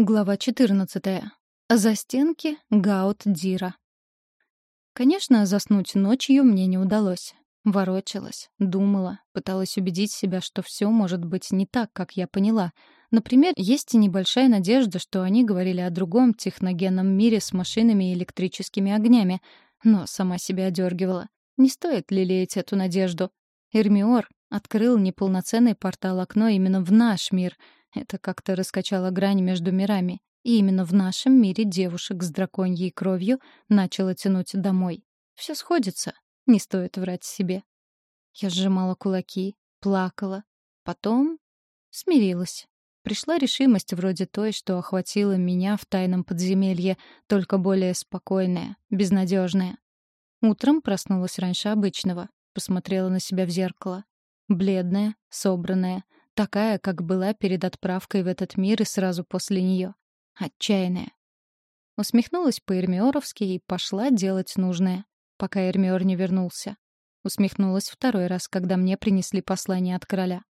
Глава 14. Застенки Гаут-Дира. Конечно, заснуть ночью мне не удалось. Ворочалась, думала, пыталась убедить себя, что все может быть не так, как я поняла. Например, есть и небольшая надежда, что они говорили о другом техногенном мире с машинами и электрическими огнями, но сама себя одергивала. Не стоит лелеять эту надежду. Эрмиор открыл неполноценный портал-окно именно в наш мир — это как-то раскачало грань между мирами. И именно в нашем мире девушек с драконьей кровью начало тянуть домой. Все сходится. Не стоит врать себе. Я сжимала кулаки, плакала. Потом смирилась. Пришла решимость вроде той, что охватила меня в тайном подземелье, только более спокойная, безнадежная. Утром проснулась раньше обычного, посмотрела на себя в зеркало. Бледная, собранная, Такая, как была перед отправкой в этот мир и сразу после нее. Отчаянная. Усмехнулась по-эрмиоровски и пошла делать нужное, пока Эрмиор не вернулся. Усмехнулась второй раз, когда мне принесли послание от короля.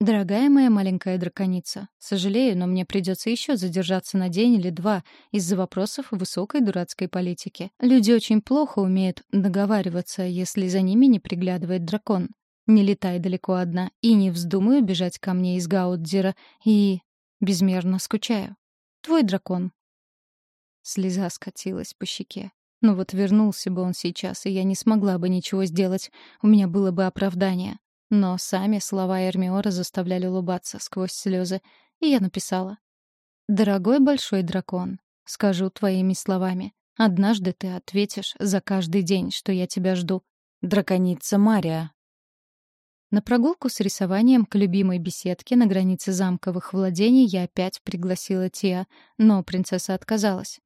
«Дорогая моя маленькая драконица, сожалею, но мне придется еще задержаться на день или два из-за вопросов высокой дурацкой политики. Люди очень плохо умеют договариваться, если за ними не приглядывает дракон. Не летай далеко одна и не вздумай убежать ко мне из Гаудзира и... безмерно скучаю. Твой дракон. Слеза скатилась по щеке. Ну вот вернулся бы он сейчас, и я не смогла бы ничего сделать. У меня было бы оправдание. Но сами слова Эрмиора заставляли улыбаться сквозь слезы, и я написала. «Дорогой большой дракон, скажу твоими словами. Однажды ты ответишь за каждый день, что я тебя жду. Драконица Мария, на прогулку с рисованием к любимой беседке на границе замковых владений я опять пригласила Тиа, но принцесса отказалась.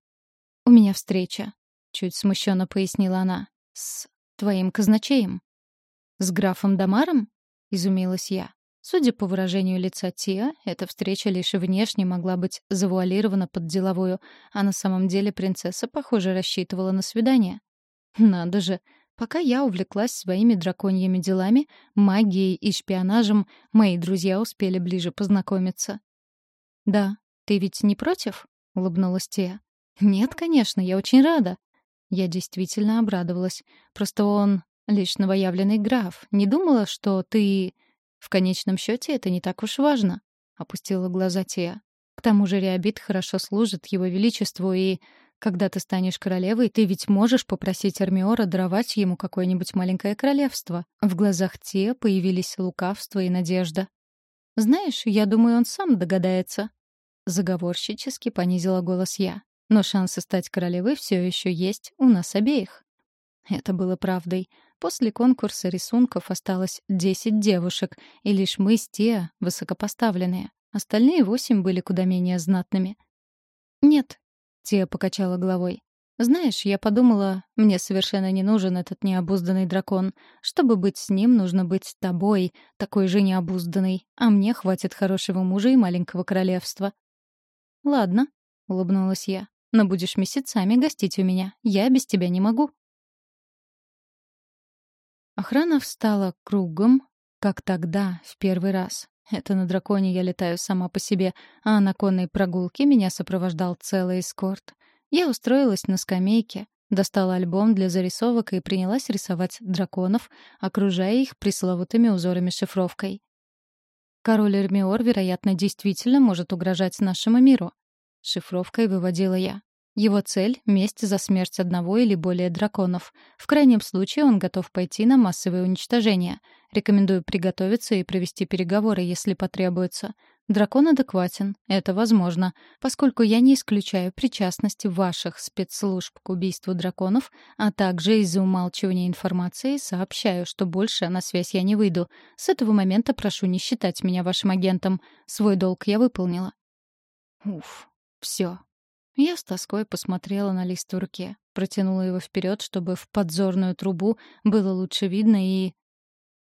«У меня встреча», — чуть смущенно пояснила она. «С твоим казначеем». «С графом Дамаром?» — изумилась я. Судя по выражению лица Тиа, эта встреча лишь внешне могла быть завуалирована под деловую, а на самом деле принцесса, похоже, рассчитывала на свидание. Надо же, Пока я увлеклась своими драконьими делами, магией и шпионажем, мои друзья успели ближе познакомиться. «Да, ты ведь не против?» — улыбнулась Тея. «Нет, конечно, я очень рада». Я действительно обрадовалась. Просто он лишь новоявленный граф. Не думала, что ты... В конечном счете это не так уж важно. Опустила глаза Тея. К тому же Реабит хорошо служит его величеству и... Когда ты станешь королевой, ты ведь можешь попросить Армиора даровать ему какое-нибудь маленькое королевство. В глазах Те появились лукавство и надежда. Знаешь, я думаю, он сам догадается. Заговорщически понизила голос я. Но шансы стать королевой все еще есть у нас обеих. Это было правдой. После конкурса рисунков осталось десять девушек, и лишь мы с Теа высокопоставленные. Остальные восемь были куда менее знатными. Нет, Тия покачала головой. «Знаешь, я подумала, мне совершенно не нужен этот необузданный дракон. Чтобы быть с ним, нужно быть тобой, такой же необузданный, а мне хватит хорошего мужа и маленького королевства». «Ладно», — улыбнулась я, — «но будешь месяцами гостить у меня. Я без тебя не могу». Охрана встала кругом, как тогда, в первый раз. Это на драконе я летаю сама по себе, а на конной прогулке меня сопровождал целый эскорт. Я устроилась на скамейке, достала альбом для зарисовок и принялась рисовать драконов, окружая их пресловутыми узорами-шифровкой. Король Эрмиор, вероятно, действительно может угрожать нашему миру. Шифровкой выводила я. Его цель — месть за смерть одного или более драконов. В крайнем случае он готов пойти на массовое уничтожение. Рекомендую приготовиться и провести переговоры, если потребуется. Дракон адекватен, это возможно, поскольку я не исключаю причастности ваших спецслужб к убийству драконов, а также из-за умалчивания информации сообщаю, что больше на связь я не выйду. С этого момента прошу не считать меня вашим агентом. Свой долг я выполнила. Уф, все, я с тоской посмотрела на лист в руке, протянула его вперед, чтобы в подзорную трубу было лучше видно, и...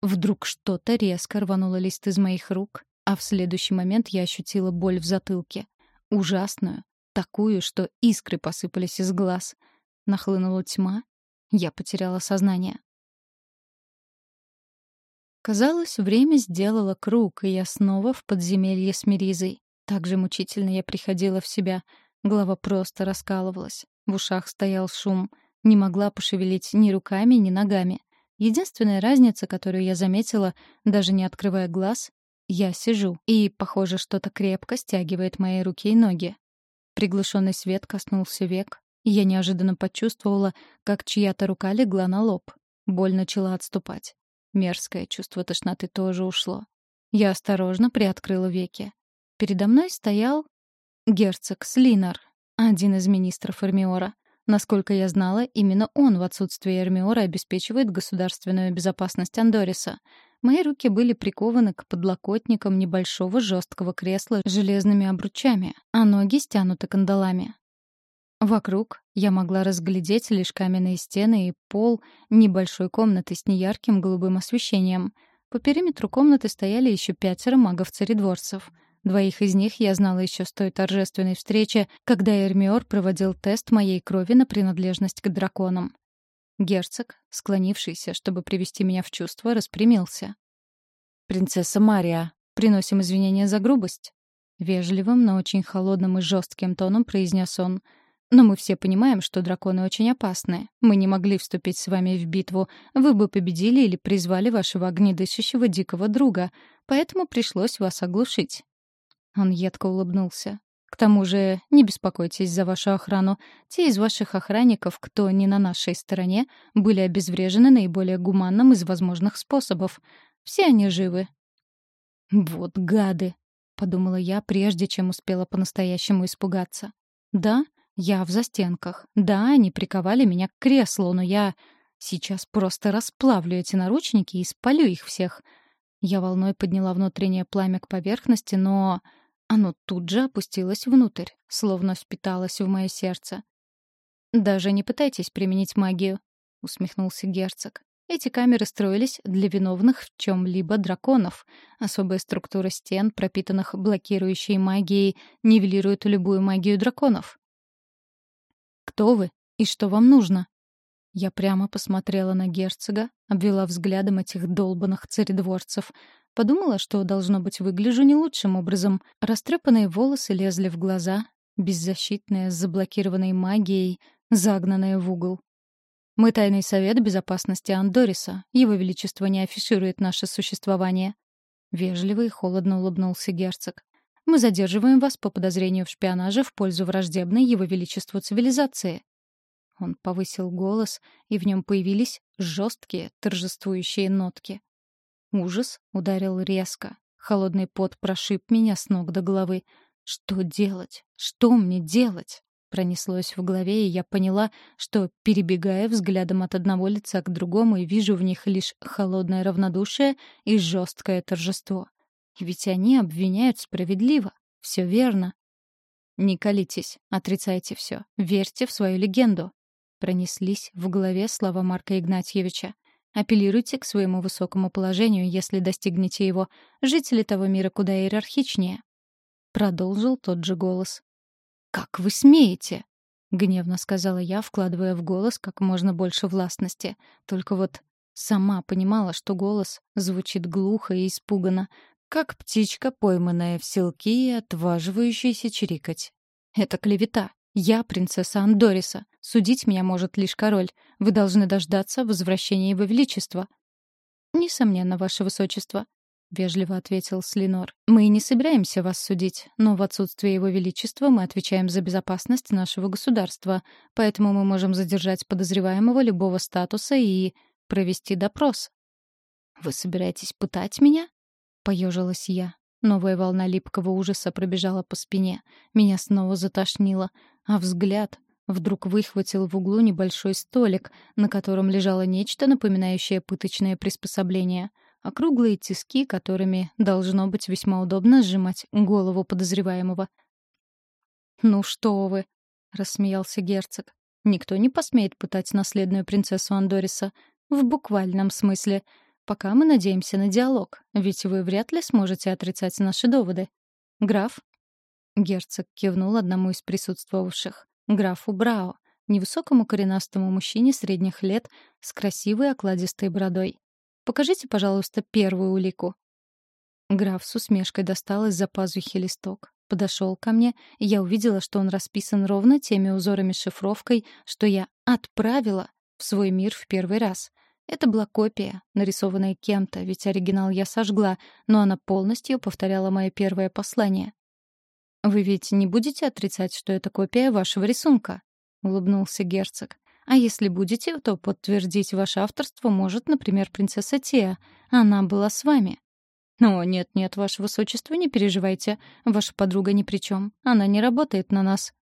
Вдруг что-то резко рвануло лист из моих рук, а в следующий момент я ощутила боль в затылке. Ужасную, такую, что искры посыпались из глаз. Нахлынула тьма, я потеряла сознание. Казалось, время сделало круг, и я снова в подземелье с Меризой. Так же мучительно я приходила в себя. Голова просто раскалывалась. В ушах стоял шум. Не могла пошевелить ни руками, ни ногами. Единственная разница, которую я заметила, даже не открывая глаз, я сижу, и, похоже, что-то крепко стягивает мои руки и ноги. Приглушенный свет коснулся век, я неожиданно почувствовала, как чья-то рука легла на лоб. Боль начала отступать. Мерзкое чувство тошноты тоже ушло. Я осторожно приоткрыла веки. Передо мной стоял герцог Слинар, один из министров Эрмиора. Насколько я знала, именно он в отсутствие Эрмиора обеспечивает государственную безопасность Андориса. Мои руки были прикованы к подлокотникам небольшого жесткого кресла с железными обручами, а ноги стянуты кандалами. Вокруг я могла разглядеть лишь каменные стены и пол небольшой комнаты с неярким голубым освещением. По периметру комнаты стояли еще пятеро магов-царедворцев — Двоих из них я знала еще с той торжественной встречи, когда Эрмиор проводил тест моей крови на принадлежность к драконам. Герцог, склонившийся, чтобы привести меня в чувство, распрямился. «Принцесса Мария, приносим извинения за грубость», — вежливым, но очень холодным и жестким тоном произнес он. «Но мы все понимаем, что драконы очень опасны. Мы не могли вступить с вами в битву. Вы бы победили или призвали вашего огнедышащего дикого друга, поэтому пришлось вас оглушить. Он едко улыбнулся. «К тому же не беспокойтесь за вашу охрану. Те из ваших охранников, кто не на нашей стороне, были обезврежены наиболее гуманным из возможных способов. Все они живы». «Вот гады!» — подумала я, прежде чем успела по-настоящему испугаться. «Да, я в застенках. Да, они приковали меня к креслу, но я сейчас просто расплавлю эти наручники и спалю их всех». Я волной подняла внутреннее пламя к поверхности, но оно тут же опустилось внутрь, словно впиталось в мое сердце. «Даже не пытайтесь применить магию», — усмехнулся герцог. «Эти камеры строились для виновных в чем-либо драконов. Особая структура стен, пропитанных блокирующей магией, нивелирует любую магию драконов». «Кто вы и что вам нужно?» Я прямо посмотрела на герцога, обвела взглядом этих долбанных царедворцев. Подумала, что, должно быть, выгляжу не лучшим образом. Растрепанные волосы лезли в глаза, беззащитная, с заблокированной магией, загнанная в угол. «Мы тайный совет безопасности Андориса. Его Величество не афиширует наше существование». Вежливо и холодно улыбнулся герцог. «Мы задерживаем вас по подозрению в шпионаже в пользу враждебной Его Величеству цивилизации». Он повысил голос, и в нем появились жесткие, торжествующие нотки. Ужас ударил резко. Холодный пот прошиб меня с ног до головы. Что делать? Что мне делать? Пронеслось в голове, и я поняла, что, перебегая взглядом от одного лица к другому, вижу в них лишь холодное равнодушие и жесткое торжество. Ведь они обвиняют справедливо. Все верно. Не колитесь, отрицайте все, верьте в свою легенду. Пронеслись в голове слова Марка Игнатьевича. Апеллируйте к своему высокому положению, если достигнете его. Жители того мира куда иерархичнее. Продолжил тот же голос. «Как вы смеете?» — гневно сказала я, вкладывая в голос как можно больше властности. Только вот сама понимала, что голос звучит глухо и испуганно, как птичка, пойманная в селки и отваживающаяся чирикать. Это клевета. Я принцесса Андориса. Судить меня может лишь король. Вы должны дождаться возвращения его величества». «Несомненно, ваше высочество», — вежливо ответил Слинор. «Мы не собираемся вас судить, но в отсутствие его величества мы отвечаем за безопасность нашего государства, поэтому мы можем задержать подозреваемого любого статуса и провести допрос». «Вы собираетесь пытать меня?» — поежилась я. Новая волна липкого ужаса пробежала по спине. Меня снова затошнило, а взгляд вдруг выхватил в углу небольшой столик, на котором лежало нечто, напоминающее пыточное приспособление. Округлые тиски, которыми должно быть весьма удобно сжимать голову подозреваемого. «Ну что вы!» — рассмеялся герцог. «Никто не посмеет пытать наследную принцессу Андориса. В буквальном смысле — Пока мы надеемся на диалог, ведь вы вряд ли сможете отрицать наши доводы. Граф?» Герцог кивнул одному из присутствовавших. Графу Брао, невысокому коренастому мужчине средних лет с красивой окладистой бородой. «Покажите, пожалуйста, первую улику». Граф с усмешкой достал из-за пазухи листок. Подошел ко мне, и я увидела, что он расписан ровно теми узорами-шифровкой, что я отправила в свой мир в первый раз. Это была копия, нарисованная кем-то, ведь оригинал я сожгла, но она полностью повторяла мое первое послание. «Вы ведь не будете отрицать, что это копия вашего рисунка?» — улыбнулся герцог. «А если будете, то подтвердить ваше авторство может, например, принцесса Теа. Она была с вами». «О, нет-нет, ваше высочество, не переживайте. Ваша подруга ни при чем. Она не работает на нас».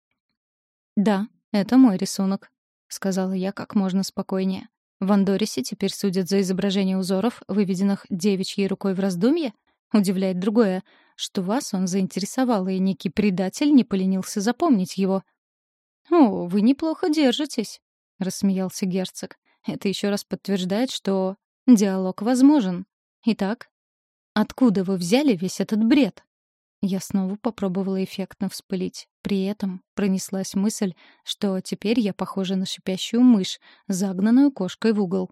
«Да, это мой рисунок», — сказала я как можно спокойнее. «В Андорисе теперь судят за изображение узоров, выведенных девичьей рукой в раздумье? Удивляет другое, что вас он заинтересовал, и некий предатель не поленился запомнить его». «О, вы неплохо держитесь», — рассмеялся герцог. «Это еще раз подтверждает, что диалог возможен. Итак, Откуда вы взяли весь этот бред? Я снова попробовала эффектно вспылить. При этом пронеслась мысль, что теперь я похожа на шипящую мышь, загнанную кошкой в угол.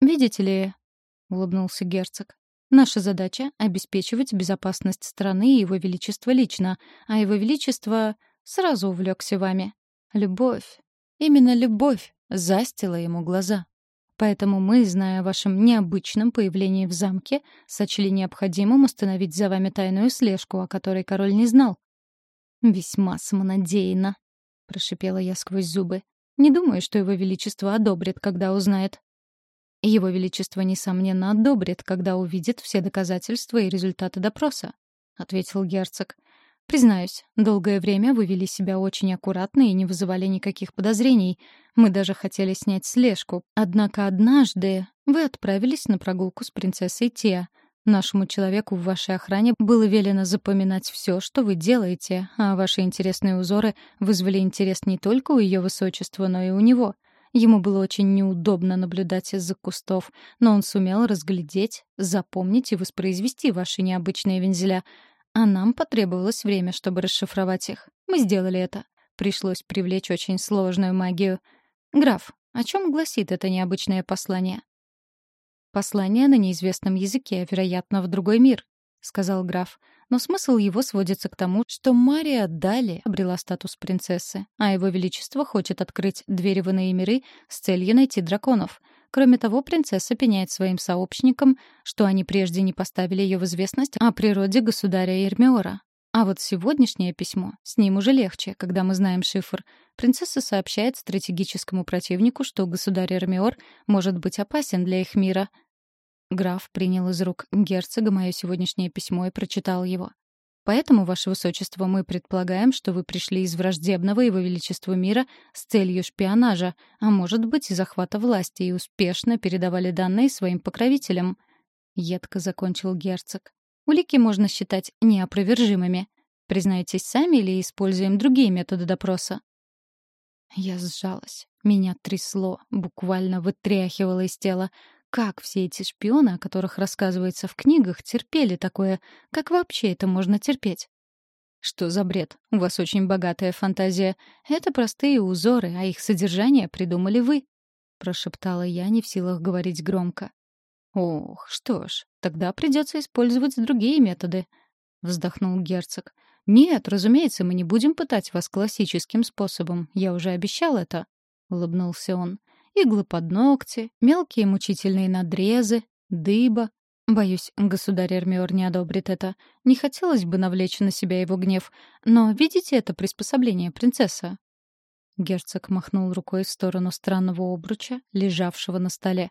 «Видите ли», — улыбнулся герцог, — «наша задача — обеспечивать безопасность страны и его величество лично, а его величество сразу увлекся вами. Любовь, именно любовь застила ему глаза». Поэтому мы, зная о вашем необычном появлении в замке, сочли необходимым установить за вами тайную слежку, о которой король не знал. «Весьма самонадеянно», — прошипела я сквозь зубы. «Не думаю, что его величество одобрит, когда узнает». «Его величество, несомненно, одобрит, когда увидит все доказательства и результаты допроса», — ответил герцог. Признаюсь, долгое время вы вели себя очень аккуратно и не вызывали никаких подозрений. Мы даже хотели снять слежку. Однако однажды вы отправились на прогулку с принцессой Тиа. Нашему человеку в вашей охране было велено запоминать все, что вы делаете, а ваши интересные узоры вызвали интерес не только у ее высочества, но и у него. Ему было очень неудобно наблюдать из-за кустов, но он сумел разглядеть, запомнить и воспроизвести ваши необычные вензеля — а нам потребовалось время, чтобы расшифровать их. Мы сделали это. Пришлось привлечь очень сложную магию. Граф, о чем гласит это необычное послание? Послание на неизвестном языке, вероятно, в другой мир, сказал граф. Но смысл его сводится к тому, что Мария Дали обрела статус принцессы, а его величество хочет открыть двери в иные миры с целью найти драконов — Кроме того, принцесса пеняет своим сообщникам, что они прежде не поставили ее в известность о природе государя Эрмиора. А вот сегодняшнее письмо, с ним уже легче, когда мы знаем шифр. Принцесса сообщает стратегическому противнику, что государь Эрмиор может быть опасен для их мира. Граф принял из рук герцога мое сегодняшнее письмо и прочитал его. Поэтому, Ваше Высочество, мы предполагаем, что вы пришли из враждебного Его Величеству мира с целью шпионажа, а может быть и захвата власти, и успешно передавали данные своим покровителям. Едко закончил герцог. Улики можно считать неопровержимыми. Признаетесь сами или используем другие методы допроса? Я сжалась. Меня трясло, буквально вытряхивало из тела. Как все эти шпионы, о которых рассказывается в книгах, терпели такое? Как вообще это можно терпеть? Что за бред? У вас очень богатая фантазия. Это простые узоры, а их содержание придумали вы. Прошептала я, не в силах говорить громко. Ох, что ж, тогда придется использовать другие методы. Вздохнул герцог. Нет, разумеется, мы не будем пытать вас классическим способом. Я уже обещал это. Улыбнулся он иглы под ногти, мелкие мучительные надрезы, дыба. Боюсь, государь Эрмиор не одобрит это. Не хотелось бы навлечь на себя его гнев. Но видите это приспособление, принцесса?» Герцог махнул рукой в сторону странного обруча, лежавшего на столе.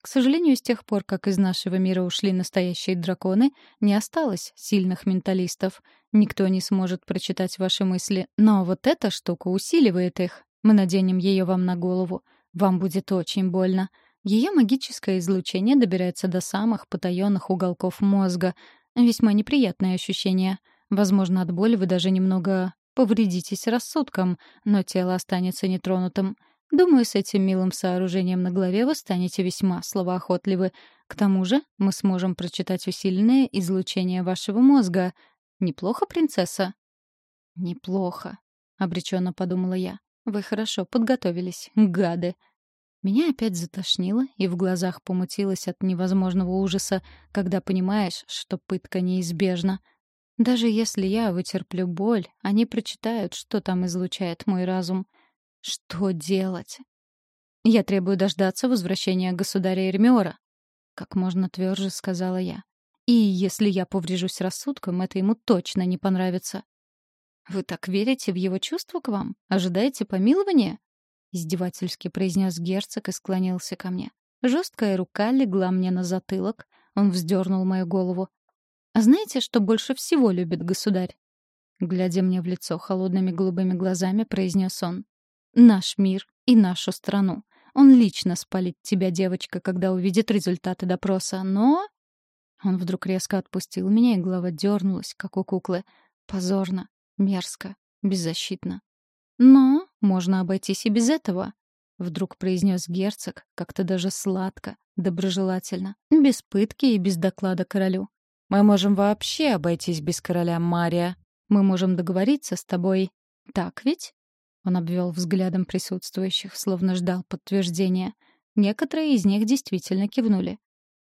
К сожалению, с тех пор, как из нашего мира ушли настоящие драконы, не осталось сильных менталистов. Никто не сможет прочитать ваши мысли, но вот эта штука усиливает их. Мы наденем ее вам на голову. Вам будет очень больно. Ее магическое излучение добирается до самых потаенных уголков мозга. Весьма неприятное ощущение. Возможно, от боли вы даже немного повредитесь рассудком, но тело останется нетронутым. Думаю, с этим милым сооружением на голове вы станете весьма словоохотливы. К тому же мы сможем прочитать усиленное излучение вашего мозга. Неплохо, принцесса? Неплохо, обреченно подумала я. Вы хорошо подготовились, гады. Меня опять затошнило, и в глазах помутилось от невозможного ужаса, когда понимаешь, что пытка неизбежна. Даже если я вытерплю боль, они прочитают, что там излучает мой разум. Что делать? Я требую дождаться возвращения государя Эрмиора, как можно тверже сказала я. И если я поврежусь рассудком, это ему точно не понравится. Вы так верите в его чувства к вам? Ожидаете помилования? издевательски произнес герцог и склонился ко мне. Жесткая рука легла мне на затылок, он вздернул мою голову. «А знаете, что больше всего любит государь?» Глядя мне в лицо холодными голубыми глазами, произнес он. «Наш мир и нашу страну. Он лично спалит тебя, девочка, когда увидит результаты допроса, но...» Он вдруг резко отпустил меня, и голова дернулась, как у куклы. Позорно, мерзко, беззащитно. «Но можно обойтись и без этого», — вдруг произнес герцог, как-то даже сладко, доброжелательно, без пытки и без доклада королю. «Мы можем вообще обойтись без короля Мария. Мы можем договориться с тобой. Так ведь?» Он обвел взглядом присутствующих, словно ждал подтверждения. Некоторые из них действительно кивнули.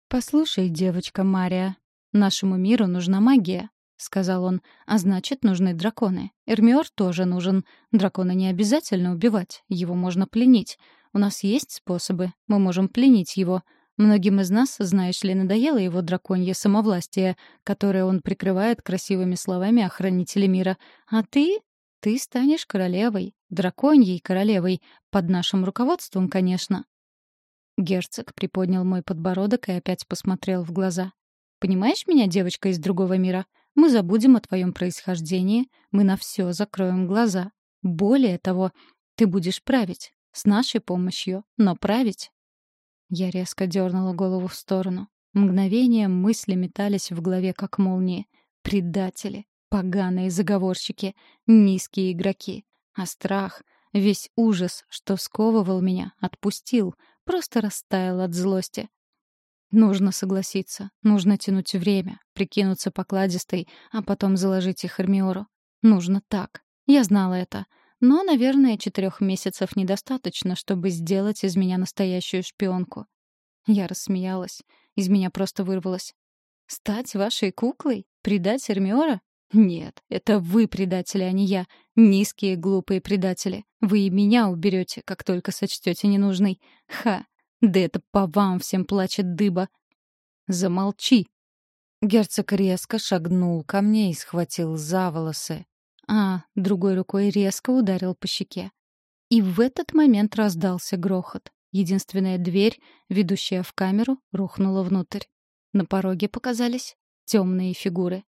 «Послушай, девочка Мария, нашему миру нужна магия. — сказал он. «А значит, нужны драконы. Эрмиор тоже нужен. Дракона не обязательно убивать. Его можно пленить. У нас есть способы. Мы можем пленить его. Многим из нас, знаешь ли, надоело его драконье самовластие, которое он прикрывает красивыми словами охранителя мира. А ты? Ты станешь королевой. Драконьей королевой. Под нашим руководством, конечно». Герцог приподнял мой подбородок и опять посмотрел в глаза. «Понимаешь меня, девочка из другого мира?» Мы забудем о твоем происхождении, мы на все закроем глаза. Более того, ты будешь править. С нашей помощью, но править. Я резко дернула голову в сторону. Мгновение мысли метались в голове, как молнии. Предатели, поганые заговорщики, низкие игроки. А страх, весь ужас, что сковывал меня, отпустил, просто растаял от злости. Нужно согласиться, нужно тянуть время, прикинуться покладистой, а потом заложить их Эрмиору. Нужно так. Я знала это. Но, наверное, четырех месяцев недостаточно, чтобы сделать из меня настоящую шпионку. Я рассмеялась. Из меня просто вырвалось. «Стать вашей куклой? Предать Эрмиора? Нет, это вы предатели, а не я. Низкие, глупые предатели. Вы и меня уберете, как только сочтете ненужной. Ха! Да это по вам всем плачет дыба. Замолчи. Герцог резко шагнул ко мне и схватил за волосы. А другой рукой резко ударил по щеке. И в этот момент раздался грохот. Единственная дверь, ведущая в камеру, рухнула внутрь. На пороге показались темные фигуры.